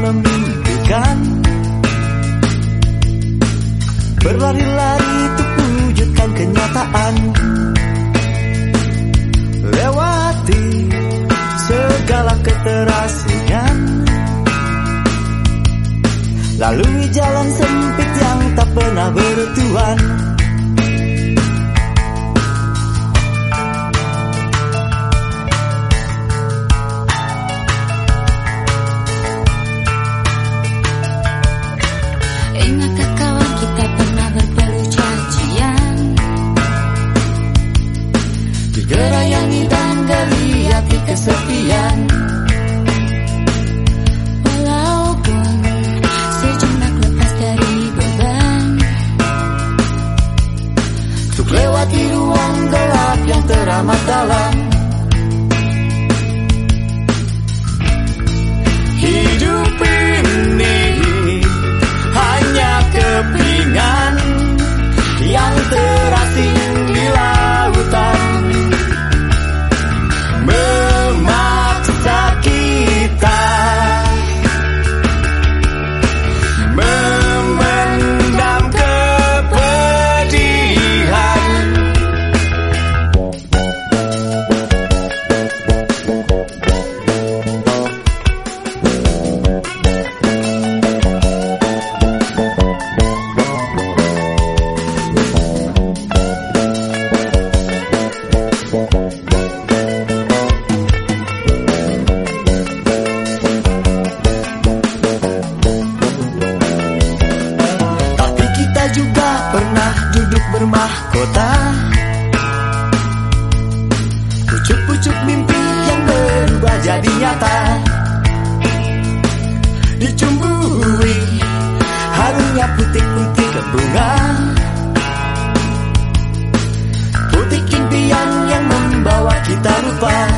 membingungkan Berlari-lari untuk wujudkan kenyataan. Lewati segala keterasingan Lalui jalan sempit yang tak pernah bertuan. Lewati ruang gelap yang teramat dalam kota. Pucuk-pucuk mimpi yang berubah jadi nyata. Dicumbui harumnya putih-putih bunga. Putih impian yang membawa kita lupa